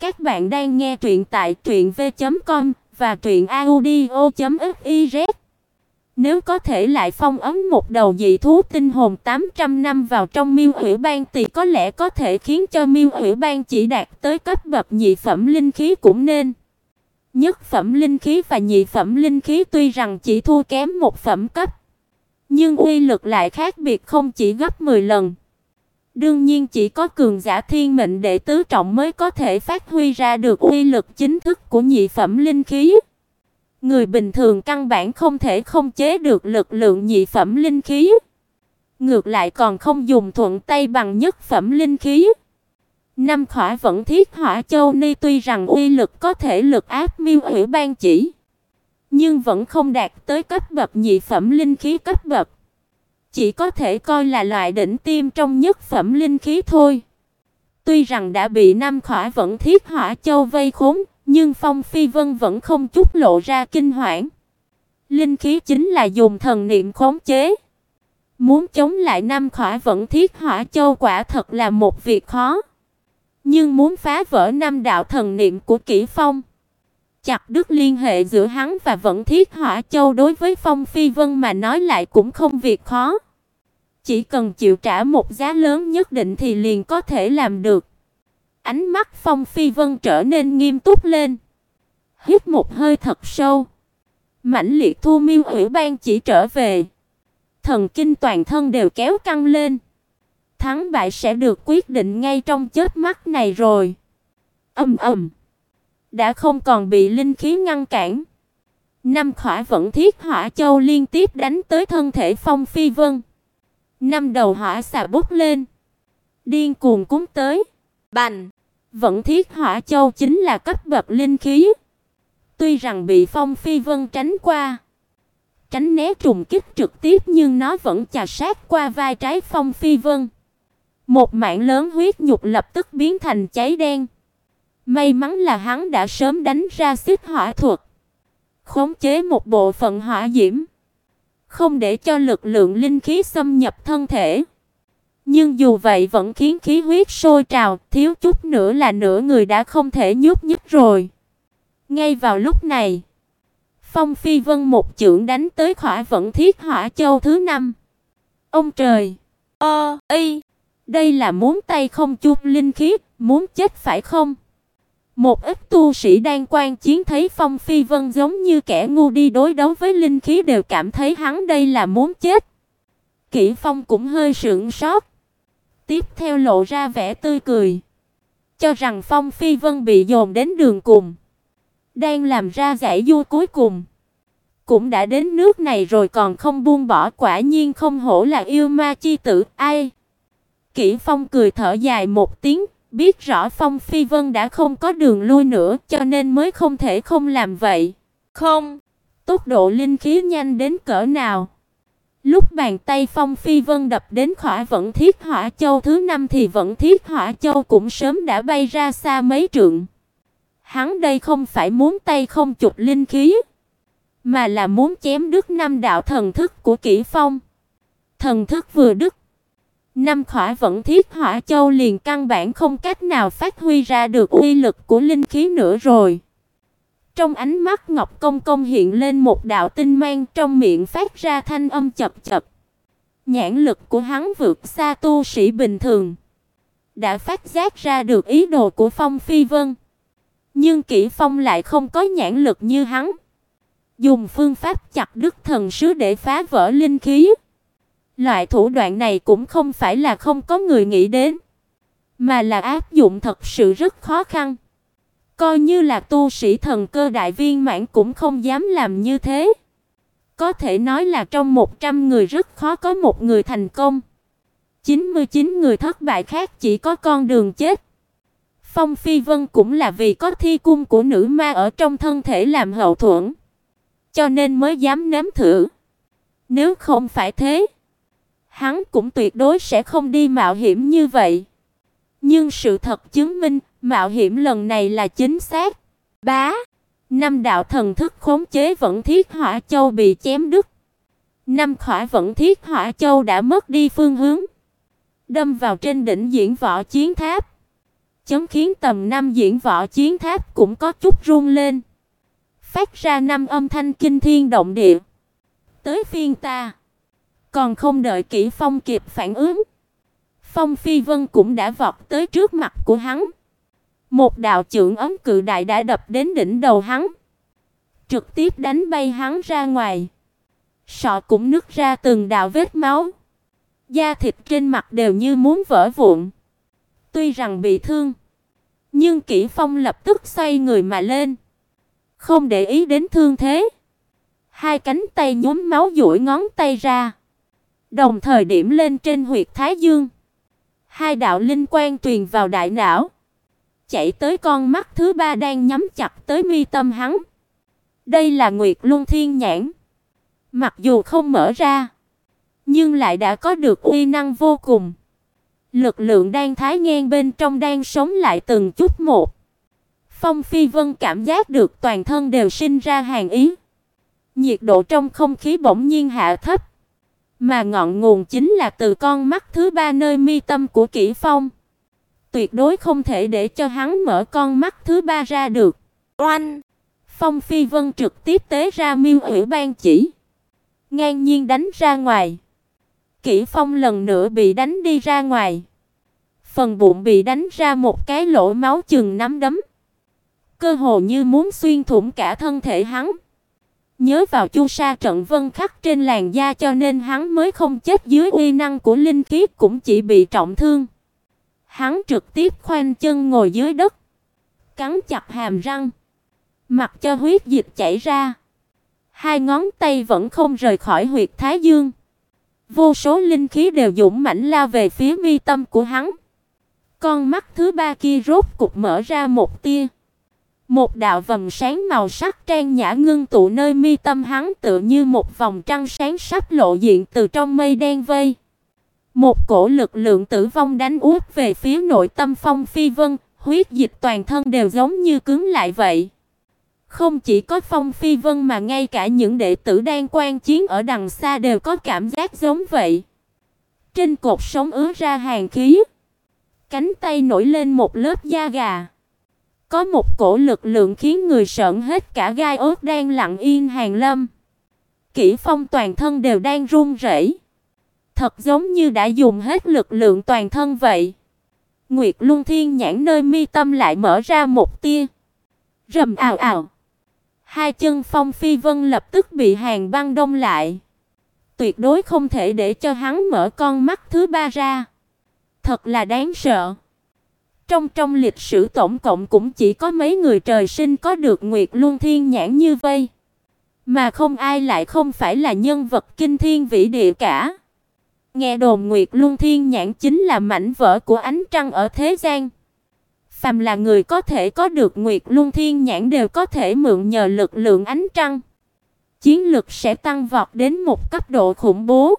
Các bạn đang nghe truyện tại truyệnv.com và truyệnaudio.fiz. Nếu có thể lại phong ấn một đầu dị thú tinh hồn 800 năm vào trong Miêu Hủy Bang thì có lẽ có thể khiến cho Miêu Hủy Bang chỉ đạt tới cấp bậc nhị phẩm linh khí cũng nên. Nhất phẩm linh khí và nhị phẩm linh khí tuy rằng chỉ thua kém một phẩm cấp, nhưng uy lực lại khác biệt không chỉ gấp 10 lần. Đương nhiên chỉ có cường giả thiên mệnh đệ tứ trọng mới có thể phát huy ra được uy lực chính thức của nhị phẩm linh khí. Người bình thường căn bản không thể không chế được lực lượng nhị phẩm linh khí. Ngược lại còn không dùng thuận tay bằng nhất phẩm linh khí. Năm khỏa vẫn thiết hỏa châu ni tuy rằng uy lực có thể lực áp miêu ủy ban chỉ, nhưng vẫn không đạt tới cấp bậc nhị phẩm linh khí cấp bậc chỉ có thể coi là loại đỉnh tiêm trong nhất phẩm linh khí thôi. Tuy rằng đã bị năm khỏa vẫn thiết hỏa châu vây khốn, nhưng Phong Phi Vân vẫn không chút lộ ra kinh hoảng. Linh khí chính là dùng thần niệm khống chế. Muốn chống lại năm khỏa vẫn thiết hỏa châu quả thật là một việc khó. Nhưng muốn phá vỡ năm đạo thần niệm của Kỷ Phong, chặt đứt liên hệ giữa hắn và Vận Thiết Hỏa Châu đối với Phong Phi Vân mà nói lại cũng không việc khó. Chỉ cần chịu trả một giá lớn nhất định thì liền có thể làm được. Ánh mắt Phong Phi Vân trở nên nghiêm túc lên. Hít một hơi thật sâu. Mãnh liệt thu miêu ủy ban chỉ trở về. Thần kinh toàn thân đều kéo căng lên. Thắng bại sẽ được quyết định ngay trong chớp mắt này rồi. Ầm ầm. Đã không còn bị linh khí ngăn cản. Năm khỏa vẫn thiết hỏa châu liên tiếp đánh tới thân thể Phong Phi Vân. Năm đầu hỏa xà bốc lên, điên cuồng cúng tới. Bành! vẫn Thiết Hỏa Châu chính là cấp bậc linh khí. Tuy rằng bị Phong Phi Vân tránh qua, tránh né trùng kích trực tiếp nhưng nó vẫn chà sát qua vai trái Phong Phi Vân. Một mảng lớn huyết nhục lập tức biến thành cháy đen. May mắn là hắn đã sớm đánh ra xích hỏa thuật, khống chế một bộ phận hỏa diễm không để cho lực lượng linh khí xâm nhập thân thể. Nhưng dù vậy vẫn khiến khí huyết sôi trào, thiếu chút nữa là nửa người đã không thể nhúc nhích rồi. Ngay vào lúc này, Phong Phi Vân một chưởng đánh tới khỏa vận thiết hỏa châu thứ năm. Ông trời! Ơ, y! Đây là muốn tay không chung linh khí, muốn chết phải không? Một ít tu sĩ đang quan chiến thấy Phong Phi Vân giống như kẻ ngu đi đối đấu với linh khí đều cảm thấy hắn đây là muốn chết. Kỷ Phong cũng hơi sững sốt. Tiếp theo lộ ra vẻ tươi cười, cho rằng Phong Phi Vân bị dồn đến đường cùng, đang làm ra giải du cuối cùng. Cũng đã đến nước này rồi còn không buông bỏ, quả nhiên không hổ là yêu ma chi tử, ai. Kỷ Phong cười thở dài một tiếng, Biết rõ Phong Phi Vân đã không có đường lui nữa, cho nên mới không thể không làm vậy. Không, tốc độ linh khí nhanh đến cỡ nào? Lúc bàn tay Phong Phi Vân đập đến khỏa vận thiết hỏa châu thứ năm thì vận thiết hỏa châu cũng sớm đã bay ra xa mấy trượng. Hắn đây không phải muốn tay không chụp linh khí, mà là muốn chém đứt năm đạo thần thức của Kỷ Phong. Thần thức vừa đứt Năm khỏa vẫn thiết hỏa châu liền căn bản không cách nào phát huy ra được uy lực của linh khí nữa rồi. Trong ánh mắt Ngọc Công Công hiện lên một đạo tinh mang trong miệng phát ra thanh âm chập chập. Nhãn lực của hắn vượt xa tu sĩ bình thường. Đã phát giác ra được ý đồ của Phong Phi Vân. Nhưng Kỷ Phong lại không có nhãn lực như hắn. Dùng phương pháp chặt đứt thần sứ để phá vỡ linh khí. Loại thủ đoạn này cũng không phải là không có người nghĩ đến, mà là áp dụng thật sự rất khó khăn. Coi như là tu sĩ thần cơ đại viên mãn cũng không dám làm như thế. Có thể nói là trong 100 người rất khó có một người thành công. 99 người thất bại khác chỉ có con đường chết. Phong Phi Vân cũng là vì có thi cung của nữ ma ở trong thân thể làm hậu thuẫn, cho nên mới dám nếm thử. Nếu không phải thế, hắn cũng tuyệt đối sẽ không đi mạo hiểm như vậy. Nhưng sự thật chứng minh, mạo hiểm lần này là chính xác. Bá, năm đạo thần thức khống chế vẫn thiết hỏa châu bị chém đứt. Năm khỏa vẫn thiết hỏa châu đã mất đi phương hướng, đâm vào trên đỉnh diễn võ chiến tháp. chấn khiến tầm năm diễn võ chiến tháp cũng có chút run lên, phát ra năm âm thanh kinh thiên động địa. Tới phiên ta, còn không đợi Kỷ Phong kịp phản ứng, Phong Phi Vân cũng đã vọt tới trước mặt của hắn. Một đạo chưởng ấm cự đại đã đập đến đỉnh đầu hắn, trực tiếp đánh bay hắn ra ngoài. Sọ cũng nứt ra từng đạo vết máu. Da thịt trên mặt đều như muốn vỡ vụn. Tuy rằng bị thương, nhưng Kỷ Phong lập tức xoay người mà lên, không để ý đến thương thế. Hai cánh tay nhuốm máu duỗi ngón tay ra, đồng thời điểm lên trên huyệt thái dương. Hai đạo linh quang truyền vào đại não, chạy tới con mắt thứ ba đang nhắm chặt tới mi tâm hắn. Đây là Nguyệt Luân Thiên Nhãn. Mặc dù không mở ra, nhưng lại đã có được uy năng vô cùng. Lực lượng đang thái ngang bên trong đang sống lại từng chút một. Phong Phi Vân cảm giác được toàn thân đều sinh ra hàn ý. Nhiệt độ trong không khí bỗng nhiên hạ thấp, mà ngọn nguồn chính là từ con mắt thứ ba nơi mi tâm của Kỷ Phong. Tuyệt đối không thể để cho hắn mở con mắt thứ ba ra được. Oanh! Phong Phi Vân trực tiếp tế ra Miêu Ủy ban chỉ, ngang nhiên đánh ra ngoài. Kỷ Phong lần nữa bị đánh đi ra ngoài. Phần bụng bị đánh ra một cái lỗ máu chừng nắm đấm. Cơ hồ như muốn xuyên thủng cả thân thể hắn. Nhớ vào chu sa trận vân khắc trên làn da cho nên hắn mới không chết dưới uy năng của linh khí cũng chỉ bị trọng thương. Hắn trực tiếp khoanh chân ngồi dưới đất, cắn chặt hàm răng, mặc cho huyết dịch chảy ra. Hai ngón tay vẫn không rời khỏi huyệt thái dương. Vô số linh khí đều dũng mãnh lao về phía mi tâm của hắn. Con mắt thứ ba kia rốt cục mở ra một tia. Một đạo vầng sáng màu sắc trang nhã ngưng tụ nơi mi tâm hắn tựa như một vòng trăng sáng sắp lộ diện từ trong mây đen vây. Một cổ lực lượng tử vong đánh úp về phía nội tâm Phong Phi Vân, huyết dịch toàn thân đều giống như cứng lại vậy. Không chỉ có Phong Phi Vân mà ngay cả những đệ tử đang quan chiến ở đằng xa đều có cảm giác giống vậy. Trên cột sống ứa ra hàng khí, cánh tay nổi lên một lớp da gà. Có một cổ lực lượng khiến người sợn hết cả gai ốt đang lặng yên hàng lâm. Kỷ Phong toàn thân đều đang run rẩy. Thật giống như đã dùng hết lực lượng toàn thân vậy. Nguyệt Luân Thiên nhãn nơi mi tâm lại mở ra một tia. Rầm ào ào. Hai chân Phong Phi Vân lập tức bị hàng băng đông lại. Tuyệt đối không thể để cho hắn mở con mắt thứ ba ra. Thật là đáng sợ. Trong trong lịch sử tổng cộng cũng chỉ có mấy người trời sinh có được Nguyệt Luân Thiên nhãn như vây, mà không ai lại không phải là nhân vật kinh thiên vĩ địa cả. Nghe đồn Nguyệt Luân Thiên nhãn chính là mảnh vỡ của ánh trăng ở thế gian. Phàm là người có thể có được Nguyệt Luân Thiên nhãn đều có thể mượn nhờ lực lượng ánh trăng. Chiến lực sẽ tăng vọt đến một cấp độ khủng bố.